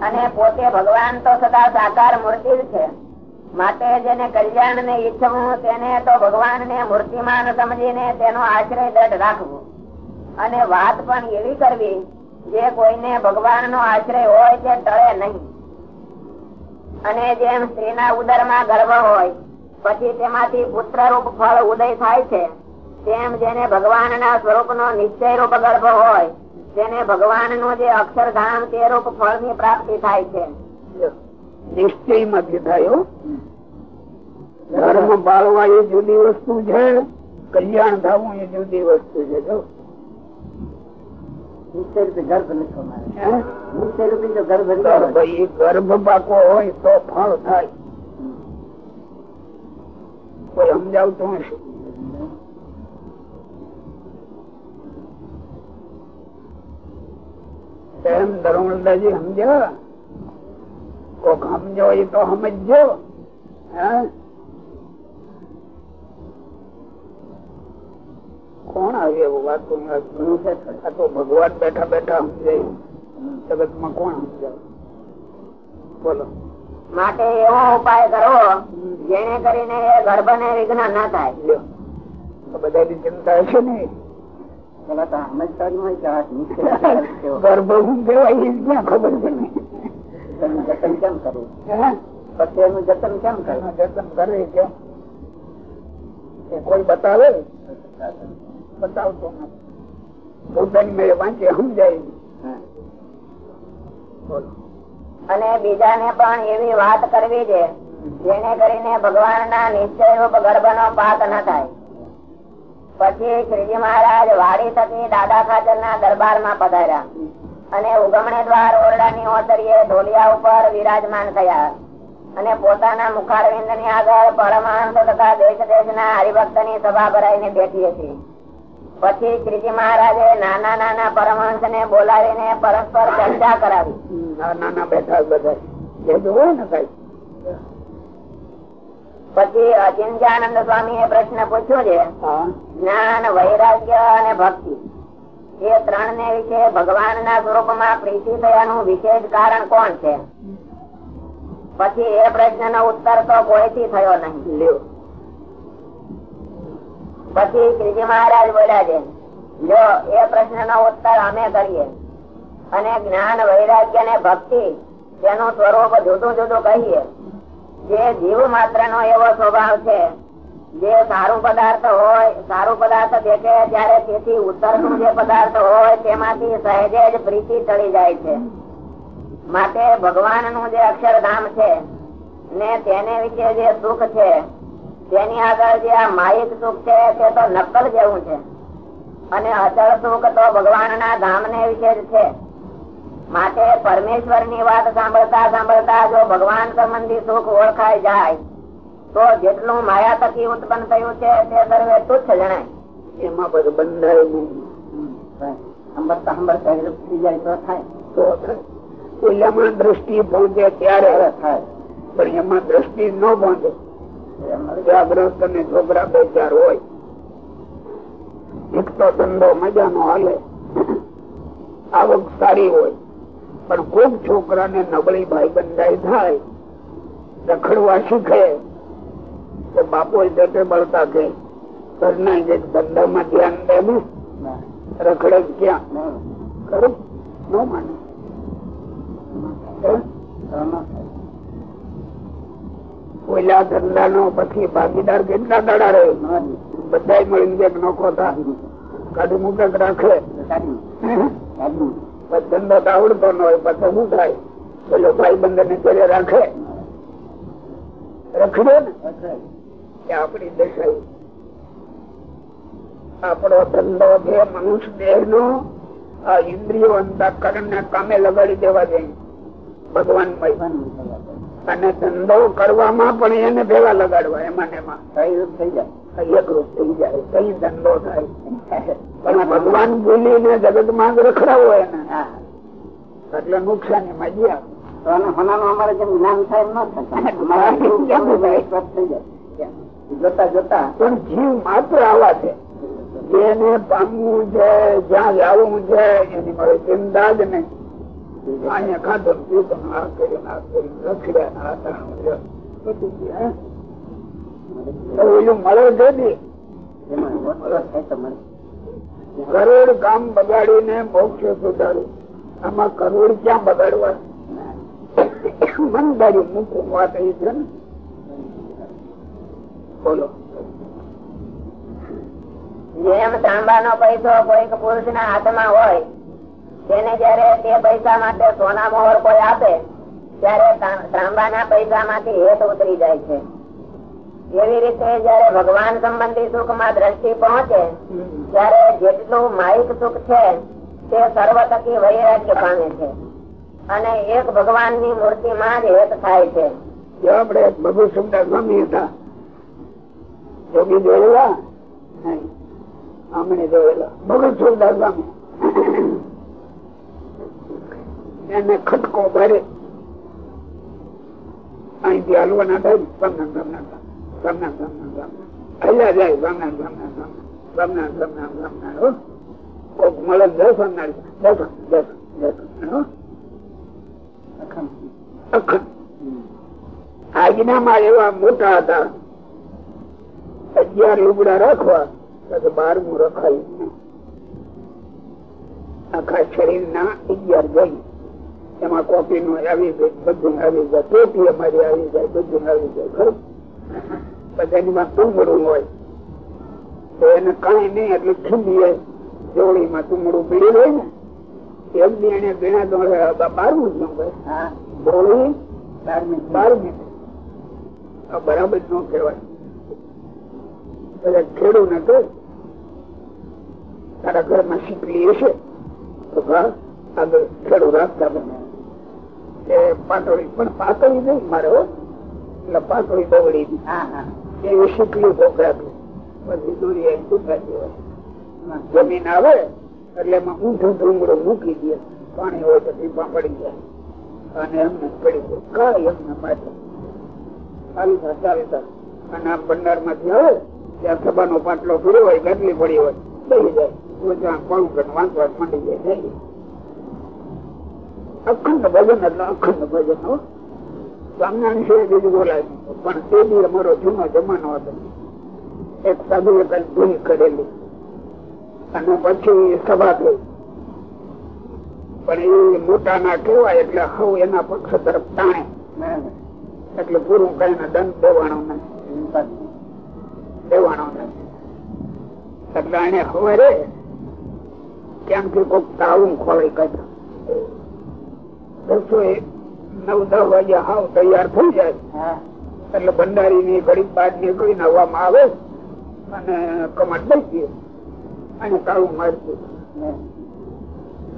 અને પોતે ભગવાન તો સદા સાકાર મૂર્તિ છે. માટે જેને કલ્યાણ ને ઈચ્છવું, તેને તો ભગવાન ને મૂર્તિમાન સમજીને તેનો આશ્રય દ્રઢ રાખવો. અને વાત પણ એવી કરવી, જે કોઈને ભગવાન નો આશ્રય હોય તે ટળે નહીં. અને જેમ સ્ત્રીના ઉદરમાં ગર્ભ હોય, પછી તેમાંથી પુત્ર રૂપ ફળ ઉદય થાય છે તેમ જેને ભગવાન ના સ્વરૂપ નો નિશ્ચય રૂપ ગર્ભ હોય તેને ભગવાનનું જે અક્ષરધામ તે રૂપ ફળની પ્રાપ્તિ થાય છે. નિશ્ચયમાંથી થયો ધર્મ પાળવા એ જુદી વસ્તુ છે કલ્યાણ થવું એ જુદી વસ્તુ છે જો. ગર્ભ પાકો હોય તો ફળ થાય. કોઈ સમજાવતું હશે એમ ધર્મદાજી સમજ્યા કોક સમજો એ તો સમજો કોણ આવી એવું વાત? તો ભગવાન બેઠા બેઠા સમજાય જગતમાં કોણ સમજાય બોલો. માટે એવો ઉપાય કરો જેને કરીને ગર્ભ ને વિઘ્ન ના થાય. બધાની ચિંતા છે ને <laughs> ગર્ભ હું કેવાય ક્યાં ખબર છે ને? જતન કેમ કરવું? પછી એનું જતન કેમ કરવું? જતન કરે કેમ કોઈ બતાવે? બતાવતો પોતાની મેં વાંચે સમજાય અને બીજાને પણ એવી વાત કરવી છે જેને કરીને ભગવાન ના નિશ્ચય ગર્ભ નો પાક ન થાય. પછી શ્રીજી મહારાજ વાડી થકી દાદા ખાચર ના દરબારમાં પધાર્યા. અને ઉગમણે દ્વાર ઓરડા ની ઓસરીએ ઢોલિયા ઉપર વિરાજમાન થયા. અને પોતાના મુખારવિંદની આગળ પરમહંસ તથા દેશ દેશ ના હરિભક્તની સભા ભરાઈને બેઠી હતી. પછી શ્રીજી મહારાજે નાના નાના પરમહંસ ને બોલાવીને પરસ્પર ચર્ચા કરાવી. નાના બેઠા બધા. પછી અચિંત્યાનંદ સ્વામી એ પ્રશ્ન પૂછ્યો છે જ્ઞાન વૈરાગ્ય અને ભક્તિ. એ ત્રણ ને વિશે ભગવાન ના સ્વરૂપમાં પ્રીતિ થયાનું વિશેષ કારણ કોણ છે? પછી એ પ્રશ્ન નો ઉત્તર તો કોઈથી થયો નહીં. પછી શ્રીજી મહારાજ બોલ્યા છે જો એ પ્રશ્ન નો ઉત્તર અમે કરીએ. અને જ્ઞાન વૈરાગ્ય ને ભક્તિ તેનું સ્વરૂપ જુદું જુદું કહીએ. જે જીવ માત્ર નો એવો સ્વભાવ છે. જે સારું પદાર્થ હોય, સારું પદાર્થ દેખે ત્યારે તેથી ઉત્તરનું જે પદાર્થ હોય તેમાંથી સહેજે જ પ્રીતિ ચડી જાય છે. માટે ભગવાનનું જે અક્ષરધામ છે ને તેને વિશે જે સુખ છે, તેની આગળ જે આ માહિત સુખ છે તે તો નકલ જેવું છે. અને અચળ સુખ તો ભગવાન ના ધામ ને વિશે જ છે. માટે પરમેશ્વરની વાત સાંભળતા સાંભળતા જો ભગવાન સંબંધી સુખ ઓળખાઈ જાય, તો જેટલું માયા થકી ઉત્પન્ન થયું છે તે સર્વે તુચ્છ જણાય. એમાં બધું બંધાય દ્રષ્ટિ પહોંચે ત્યારે થાય. પણ એમાં દ્રષ્ટિ ન પહોંચે જાગ્રસ્ત અને એક તો ધંધો મજાનો હાલે. આવક સારી હોય. પણ કોક છોકરાને નબળી ભાઈ બંધાઈ થાય, રખડવા શીખે, તો બાપો જટે બળતા કે, ઘરના જે ધંધામાં ધ્યાન દે ને રખડે ક્યાં? ખરું? ન માને. ઓલા ધંધા નો પછી ભાગીદાર કેટલા દાડા રહ્યો બધા મળીને એક નોખો થાય. કાઢી મુકક રાખે. ધંધો તો આવડતો ન હોય, પછી શું થાય? પેલો ભાઈ બંધ ને ચડે રાખે. રખડે ને? એ આપણી દશાઈ આપણો ધંધો છે મનુષ્ય દેહ નો આ ઇન્દ્રિયો અંતકરણ ને કામે લગાડી દેવા જોઈએ ભગવાન અને ધંધો કરવામાં પણ એને ભેગા લગાડવા, એમાં એમાં. થઈ જાય. એકરૂપ થઈ જાય કઈ ધંધો થાય. પણ ભગવાન ભૂલીને જગતમાં રખડાવો એને. એટલે નુકસાની માં ગયા ન <laughs> જોતા જોતા પણ જીવ માત્ર આવા છે. જેને પામવું છે જ્યાં જવું છે એની મારે ચિંતા જ નહીં. અહીંયા ખાધો ને પીધો આ કર્યું ને આ કર્યું રખડ્યા ને આ તાણું છે. બધું છે, હે? તો ને. કરોડ કામ બગાડીને મોક્ષ સુધારું. આમાં કરોડ ક્યાં બગાડવા? મનદારી મૂકું વાત એ છે ને? બોલો. જેમ તાંબાનો પૈસો કોઈક પુરુષ ના હાથમાં હોય, તેને જયારે તે પૈસા માટે સોના મોહર કોઈ આપે, ત્યારે તાંબાના પૈસા માંથી હેત ઉતરી જાય છે. એવી રીતે જયારે ભગવાન સંબંધી સુખમાં દ્રષ્ટિ પહોંચે, ત્યારે જેટલું માહિક સુખ છે, તે સર્વ થકી વૈરાગ્ય પામે છે. અને એક ભગવાનની મૂર્તિ માં જ હેત થાય છે જોગી જોયેલા. બબુ શબ્દ સ્વામી. એને ખટકો ભરે. અહીંથી હાલવાના થાય અખંડ. આજ્ઞામાં એવા મોટા હતા. અગિયાર લુગડા રાખવા, તો બારમું રખાયું. આખા શરીર ના અગિયાર ગઈ એમાં કોપી નું આવી જાય, બધું આવી જાય, ટોપી અમારી આવી જાય, બધું આવી જાય, ખરું? બધાની તુમડું હોય. તો એને કઈ નહીં એટલે ખીલીએ જોડીમાં તુમડું પીડી હોય ને એમ બી એને ગણા દોડે બારમું જ ન હોય. જોડી બારમી બાર બરાબર ન કહેવાય. ખેડૂત ને કહે તારા ઘરમાં શીખલી હશે. તો આગળ ખેડૂત રાખતા બને. એ પાતળી પણ પાતળી નહીં મારે હો. એટલે બગડી. હા હા. એવી શીખલી ભોગરાતી પછી દોરી સુકાતી હોય જમીન આવે એટલે એમાં ઊંધું ડુંગળું મૂકી દે. પાણી હોય તો ટીપા પડી જાય. અને એમને પડી જાય કઈ એમને માટે ચાલતા ચાલતા અને આ ભંડારમાંથી આવે ત્યાં સભાનો પાટલો પીડ્યો હોય ગટલી પડી હોય દઈ જાય. ત્યાં કોણ કે વાંચવા માંડી જાય. અખંડ ભજન એટલે અખંડ ભજન હો. સ્વામિનારાયણ છે, બીજું બોલાય પણ તે બી અમારો જૂનો જમાનો હતો. એક સાધુ કઈ ભૂલ કરેલી. અને પછી સભા થઈ. પણ એ મોટા ના કહેવાય એટલે હું એના પક્ષ તરફ તાણે. એટલે પૂરું કઈ દંડ દેવાનો નથી દેવાનો નથી એટલે એને હવે ક્યાંથી કોઈક તાળું ખોળી કાઢ્યું. નવ દસ વાગ્યા હાવ તૈયાર થઈ જાય. એટલે ભંડારી ની ઘડી બાદ નીકળી નવામાં આવે અને કમાટ બેસી અને તાળું મારતું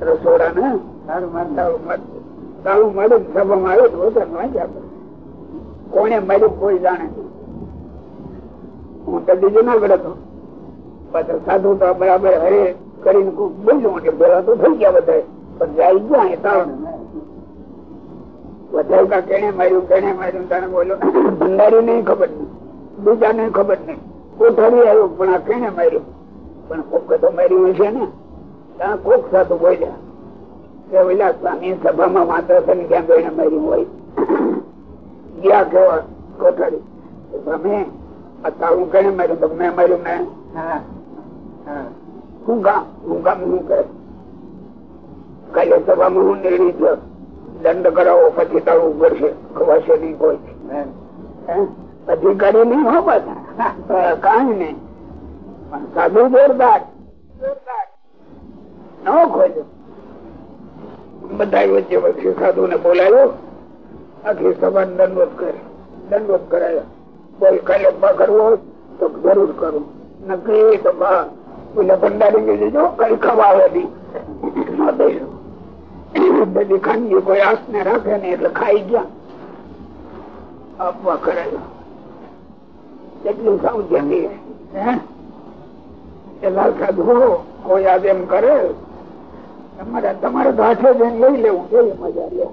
રસોડા ને તાળું મારતું તાળું મારી સભામાં આવે તો. કોને માર્યું કોઈ જાણે. હું તો જુનાગઢ હતો. પાછળ સાધુ તો બરાબર હરે કરીને બોલ્યું એટલે પેલા તો થઈ ગયા બધા પણ જાય ગયા તાળું કા કેને માર્યું કેને માર્યું તને બોલો ભંડારી નહીં ખબર નહીં બીજા ને ખબર નહીં. કોઠારી આવ્યો પણ આ કેને માર્યું? પણ કોક તો માર્યું હશે ને. ત્યાં કોક સાથે બોલ્યા. કે ઓલા સ્વામી સભામાં માત્ર થઈને ક્યાં ગઈને માર્યું હોય? ગયા કેવા કોઠારી? સ્વામી તારું કેને માર્યું? તો મેં માર્યું મેં. હા હા. હું ગામ હું કરે? કાલે સભામાં હું નિર્ણય થયો. દંડ કરાવો પછી તારું પડશે ખવાશે નહીં કોઈ? અધિકારી નહીં હો. બસ કઈ નહીં. પણ સાધુ જોરદાર. ન ખોજો. બધા વચ્ચે વચ્ચે સાધુ ને બોલાયો આખી સભા દંડવત કરે. દંડવત કરાયો. બોલ કાલે બા કરવો તો જરૂર કરું. નક્કી તો ભંડારી ને જો કઈ ખવાવે નહીં. નો દેશો બધી ખાનગી કોઈ આસ ને રાખે ને એટલે ખાઈ ગયા. આપવા કરેલો કેટલું એ લાલ સાધુ કોઈ આજ એમ કરે, તમારે તમારે તો હાથે જઈને લઈ લેવું, કેવી મજા લે.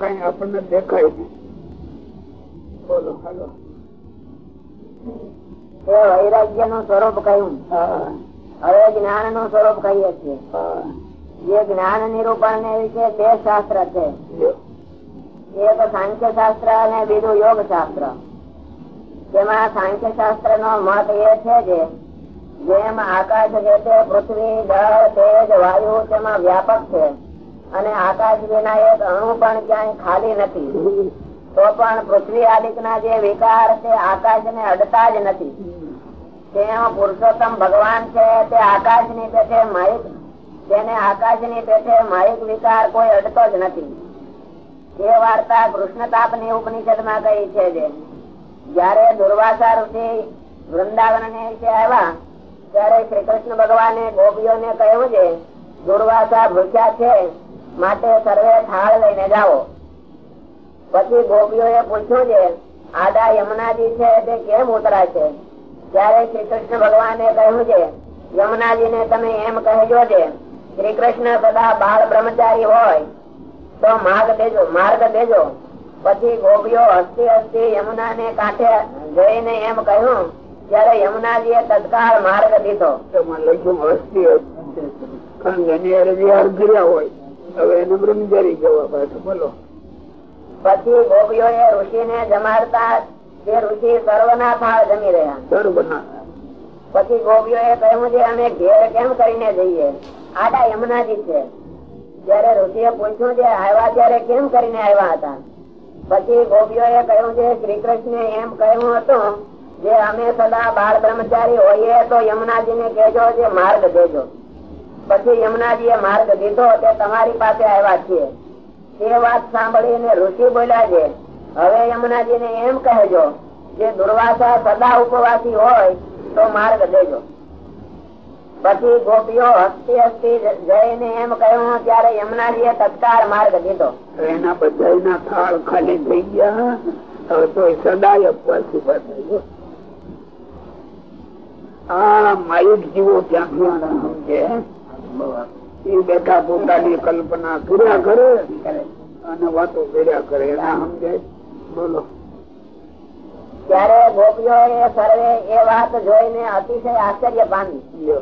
કઈ આપણને દેખાય બોલો, હાલો. વૈરાગ્યનું સ્વરૂપ કહ્યું. હવે જ્ઞાનનું સ્વરૂપ કહીએ છીએ. જે જ્ઞાન નિરૂપણ ને વિશે બે શાસ્ત્ર છે. એક સાંખ્ય શાસ્ત્ર અને બીજું યોગ શાસ્ત્ર તેમાં સાંખ્ય શાસ્ત્ર નો મત એ છે કે જેમ આકાશ છે તે પૃથ્વી દળ તેજ વાયુ તેમાં વ્યાપક છે અને આકાશ વિના એક અણુ પણ ક્યાંય ખાલી નથી. તો પણ પૃથ્વી આદિક ના જે વિકાર તે આકાશ ને અડતા જ નથી. તેમ પુરુષોત્તમ ભગવાન છે, તે આકાશની પેઠે માહિક તેને આકાશની પેઠે માહિક વિકાર કોઈ અડતો જ નથી. એ વાર્તા કૃષ્ણતાપની ઉપનિષદમાં કહી છે જે, જયારે દુર્વાસા ઋષિ વૃંદાવન ને આવ્યા, ત્યારે શ્રી કૃષ્ણ ભગવાને ગોપીઓ ને કહ્યું છે દુર્વાસા ભૂખ્યા છે, માટે સર્વે થાળ લઈને જાઓ. પછી ગોપીઓ પૂછ્યું છે આડા યમુનાજી છે તે કેમ ઉતરા છે? ત્યારે શ્રી કૃષ્ણ ભગવાને કહ્યું છે યમુનાજી ને તમે એમ કહેજો છે શ્રી કૃષ્ણ સદા બાળ બ્રહ્મચારી હોય, તો માર્ગ દેજો માર્ગ દેજો. પછી ગોપીઓ હસતી હસતી યમુના ને કાંઠે જઈને એમ કહ્યું, ત્યારે યમુનાજી એ તત્કાળ માર્ગ દીધો. કર્યા હોય, હવે એને બ્રહ્મચારી જવા પાછું, બોલો. પછી ગોપીઓ એ ઋષિ ને જમાડતા તે ઋષિ સર્વના થાળ જમી રહ્યા. પછી ગોપીઓ એ કહ્યું છે અમે ઘેર કેમ કરીને જઈએ? આડા યમુનાજી છે. જયારે ઋષિએ પૂછ્યું છે આવ્યા ત્યારે કેમ કરીને આવ્યા હતા? પછી ગોપીઓ એ કહ્યું છે શ્રી કૃષ્ણ એમ કહ્યું હતું જે અમે સદા બાળ બ્રહ્મચારી હોઈએ તો યમુનાજી ને કહેજો જે માર્ગ દેજો પછી યમુનાજી એ માર્ગ દીધો તે તમારી પાસે આવ્યા છીએ. તે વાત સાંભળીને ઋષિ બોલ્યા છે, હવે યમુનાજી ને એમ કહેજો, જે દુર્વાસા સદા ઉપવાસી હોય તો માર્ગ દેજો. પછી ગોપીઓ હસતી હસતી જઈને એમ કહ્યું, ત્યારે યમુનાજી એ તત્કાળ માર્ગ દીધો. એના બધા થાળ ખાલી થઈ ગયા. તો સદાય ઉપવાસી આ માયુક જીવો ત્યાં સમજે? એ બેઠા પોતાની કલ્પના કર્યા કરે અને વાતો કર્યા કરે. એના સમજે બોલો. ત્યારે ગોપીઓ એ સર્વે એ વાત જોઈને અતિશય આશ્ચર્ય પામી.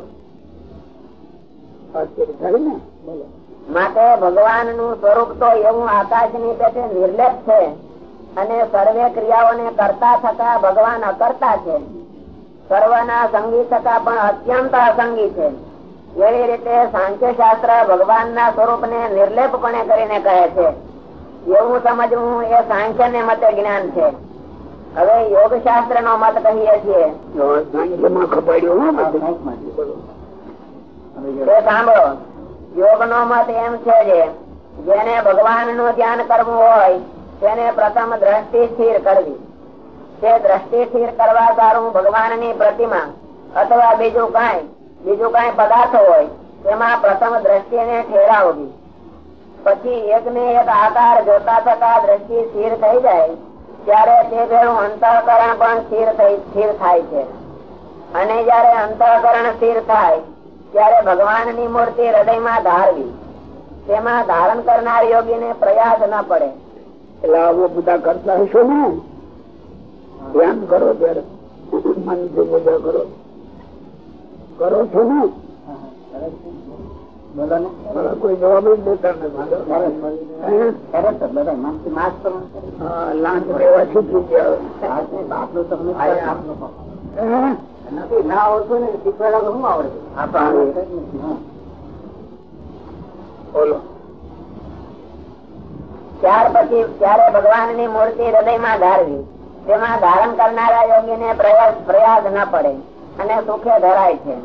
આશ્ચર્ય થાય ને? બોલો. માટે ભગવાનનું સ્વરૂપ તો એવું આકાશની પેટે નિર્લેપ છે અને સર્વે ક્રિયાઓને કરતા થતા ભગવાન અકર્તા છે. સર્વના સંગી થતા પણ અત્યંત અસંગી છે. એવી રીતે સાંખ્ય શાસ્ત્ર ભગવાન ના સ્વરૂપ ને નિર્લેપપણે કરીને કહે છે. એવું સમજવું એ સાંખ્ય ને મતે જ્ઞાન છે. હવે યોગ શાસ્ત્ર નો મત કહીએ છીએ. સાંભળો યોગ નો મત એમ છે જે જેને ભગવાનનું ધ્યાન કરવું હોય તેને પ્રથમ દ્રષ્ટિ સ્થિર કરવી. તે દ્રષ્ટિ સ્થિર કરવા સારું ભગવાનની પ્રતિમા અથવા બીજું કઈ. બીજું કઈ પદાર્થ હોય, તેમાં પ્રથમ દ્રષ્ટિ ને ઠેરાવવી. પછી એક ને એક આકાર જોતા થતા દ્રષ્ટિ સ્થિર થઈ જાય, ત્યારે તે ભેળું અંતઃકરણ પણ સ્થિર થાય છે. અને જયારે અંતઃકરણ સ્થિર થાય, ત્યારે ભગવાનની મૂર્તિ હૃદયમાં ધારવી. તેમાં ધારણ કરનાર યોગી ને પ્રયાસ ન પડે. એટલે આવો બધા કરતા હશો ને? ધ્યાન કરો ત્યારે. મનથી બધા કરો. કરો છો ને? ત્યાર પછી ત્યારે ભગવાનની મૂર્તિ હૃદયમાં ધારવી. તેમાં ધારણ કરનારા યોગી ને પ્રયાસ ન પડે. અને સુખે ધરાય છે.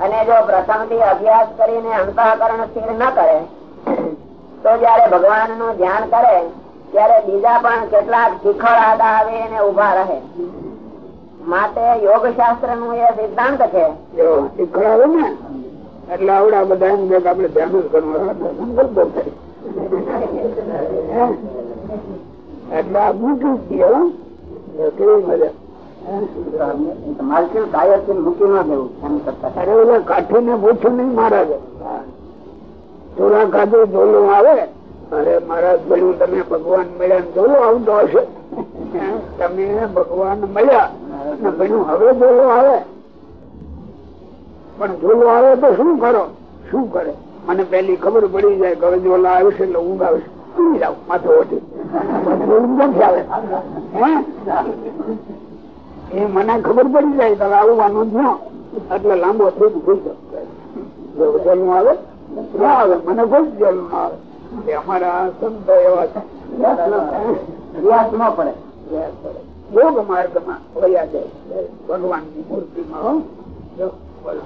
અને જો પ્રથમથી અભ્યાસ કરીને અંતઃકરણ સ્થિર ન કરે, તો જયારે ભગવાનનું ધ્યાન કરે, ત્યારે બીજા પણ કેટલાક શિખર આવે અને ઊભા રહે. માટે યોગ શાસ્ત્રનું એ સિદ્ધાંત છે. એ ને, એટલે આવડા બધા એટલે આ મૂકી ગયો કેવી મજા. આવે. પણ ઝોલો આવે તો શું કરો? શું કરે? મને પેલી ખબર પડી જાય કે ઝોલા આવશે એટલે ઊંઘ આવશે. સુઈ જાવ માથે ઓછી આવે. એ મને ખબર પડી જાય તો આવવાનું જ એટલે લાંબો થઈ ભૂલ જલનું આવે ના આવે મને કોઈ જલનું આવે. અમારા સંતો એવા છે. પડે. યોગ માર્ગમાં વયા જાય. ભગવાનની મૂર્તિ માં બોલો.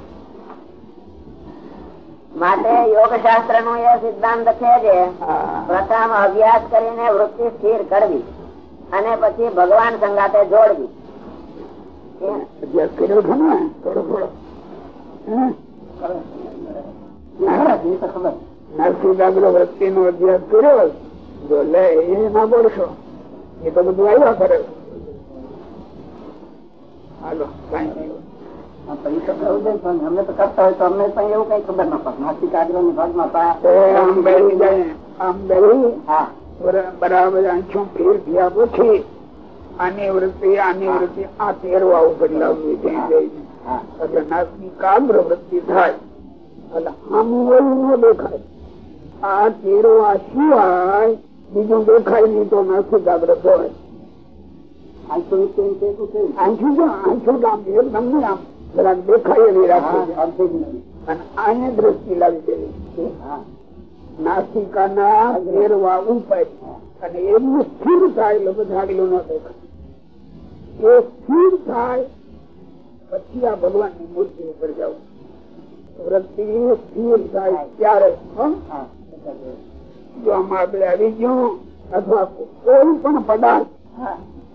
માટે યોગ શાસ્ત્રનું એ સિદ્ધાંત છે કે પ્રથમ અભ્યાસ કરીને વૃત્તિ સ્થિર કરવી અને પછી ભગવાન સંગાતે જોડવી. અભ્યાસ કર્યો છે ને? થોડો થોડો. તો ખબર નરસિંહ વૃત્તિ નો અભ્યાસ કર્યો. જો લે એ ના બોલશો. એ તો બધું આવ્યા કરે. હાલો કઈ પૈસા કરવું અમને તો કરતા હોય તો અમને પણ એવું કઈ ખબર ના પડે. નાસિક આગ્રહની ભાગમાં આમ બેસી જાય આમ બેસી હા. બરા- બરાબર આંખો ફેર થયા પછી આની વૃત્તિ આની વૃત્તિ આ તેરવા ઉપર જઈ. હા એટલે નાકની કાગ્ર વૃત્તિ થાય. એટલે આમ ન દેખાય. આ તેરવા સિવાય બીજું દેખાય નહીં તો જો એકદમ આમ જરાક દેખાય એવી રાખવી. અને આને દ્રષ્ટિ લાવી દેવી નાસિકાના તેરવા ઉપર. અને એમનું સ્થિર થાય એટલે બધા આગલું ન દેખાય. એ સ્થિર થાય પછી આ ભગવાનની મૂર્તિ ઉપર જવું વૃત્તિ સ્થિર થાય ત્યારે? જો આમાં આપણે આવી ગયું અથવા કોઈ પણ પદાર્થ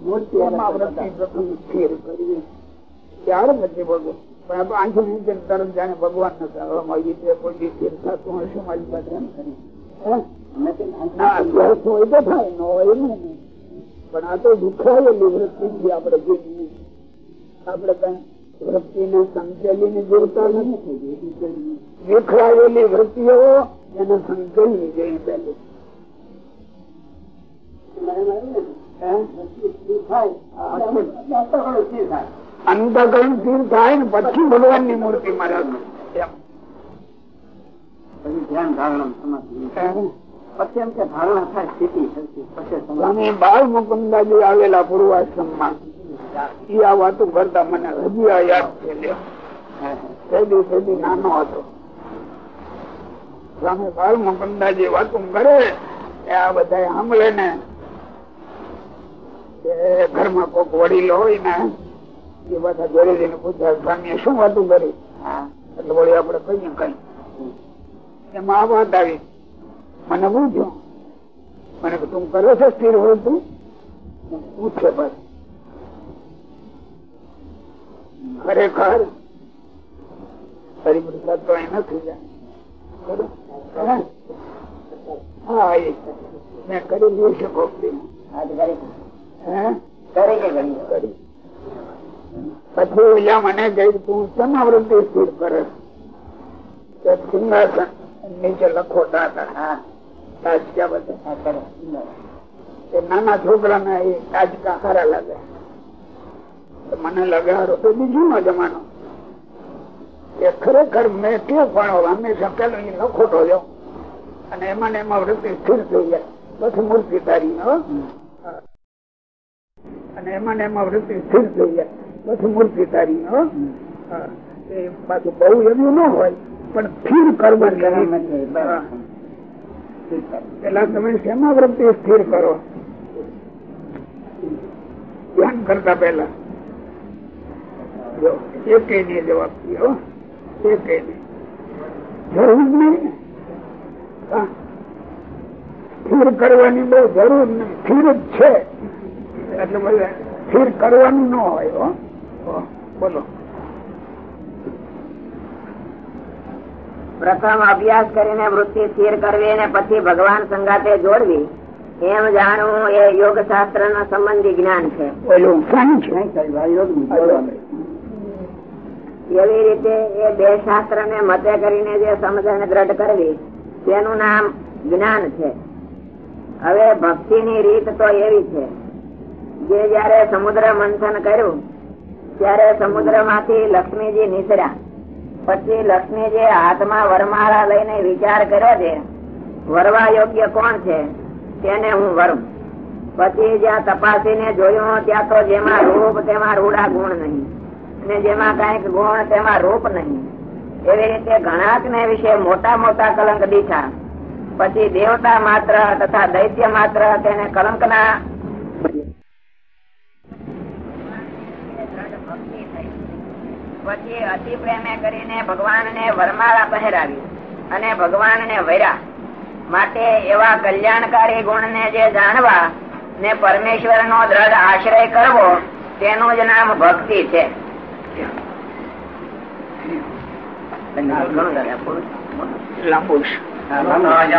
મૂર્તિ એમાં વૃત્તિ પ્રથમ સ્થિર કરીએ. ત્યારે પછી ભગવાન પણ આંખો નીચે તરફ જાણે ભગવાન ને કહેવામાં આવી છે કોઈ સ્થિર થતું હશે મારી પાસે એમ કરી નથી હોય તો થાય ન હોય નહીં. પણ આ તો દુખાયેલી વૃત્તિ થી આપણે જોઈએ આપણે કઈ વૃત્તિ ને સંકેલી ને જોડતા નથી. વિખરાયેલી વૃત્તિઓ એને સંકેલવી જોઈએ પેલી અંતકરણ સ્થિર થાય ને પછી ભગવાનની મૂર્તિ મારા ધ્યાન ધારણા સમાધિ પછી ધારણા થાય પછી બાળ મુકુંદાજી આવેલા પૂર્વાશ્રમમાં એ આ વાતો કરતા મને હજી આ યાદ છે નાનો હતો. સ્વામી બાળ મુકુંદાજી વાતો કરે એ આ બધા સાંભળે ને ઘરમાં કોક વડીલો હોય ને એ બધા ઘરે પૂછ્યા સ્વામી શું વાતું કરી? એટલે વળી આપડે કહીએ કઈ. એમાં આ વાત આવી. મને પૂછ્યું મને તું કરો છો સ્થિર હોય તું? પૂછે બસ. ખરેખર હરિપ્રસાદ તો એ નથી હા. એ. મેં કરી લઈ શકો પછી ઓલા મને ગઈ તું સમાવૃત્તિ સ્થિર કરે સિંહાસન નીચે લખો દાદા હા. તાજકા બધા. હા એ નાના તાજકા સારા લાગે. મને લાગે તો બીજું નો જમાનો એ ખરેખર મેં કે પણ હંમેશા પેલો એ લખોટો જો અને એમાં એમાં વૃત્તિ સ્થિર થઈ જાય. પછી મૂર્તિ તારી હો. અને એમાં ને એમાં વૃત્તિ સ્થિર થઈ જાય. પછી મૂર્તિ તારી. એ પાછું બહુ એવું ન હોય પણ સ્થિર કરવાની. પેલા તમે શેમાં વૃત્તિ સ્થિર કરો? ધ્યાન કરતા સ્થિર કરવાની બહુ જરૂર નહીં. સ્થિર જ છે. એટલે સ્થિર કરવાનું ન હોય બોલો. પ્રથમ અભ્યાસ કરીને વૃત્તિ સ્થિર કરવી અને પછી ભગવાન સંગાતે જોડવી એમ જાણવું એ યોગ શાસ્ત્ર ના સંબંધી જ્ઞાન છે? છે એવી રીતે એ બે શાસ્ત્ર ને મતે કરીને જે સમજણ દ્રઢ કરવી તેનું નામ જ્ઞાન છે. હવે ભક્તિ ની રીત તો એવી છે. જે જયારે સમુદ્ર મંથન કર્યું ત્યારે સમુદ્રમાંથી લક્ષ્મીજી નીસર્યા. પછી લક્ષ્મી જે હાથમાં વરમાળા લઈને વિચાર કર્યો છે, વરવા યોગ્ય કોણ છે? તેને હું વરું. પછી જ્યાં તપાસીને જોયું, ત્યાં તો જેમાં રૂપ, તેમાં રૂડા ગુણ નહીં. અને જેમાં કંઈક ગુણ, તેમાં રૂપ નહીં. એવી રીતે ઘણાક ને વિશે મોટા મોટા કલંક દીઠા. પછી દેવતા માત્ર તથા દૈત્ય માત્ર તેને કલંક પછી અતિ પ્રેમે કરીને ભગવાન ને વરમાળા પહેરાવી અને ભગવાન ને વૈરા માટે એવા કલ્યાણકારી ગુણ ને જે જાણવા ને પરમેશ્વર નો દ્રઢ આશ્રય કરવો, તેનું જ નામ ભક્તિ છે લાંબુ છે. મહારાજ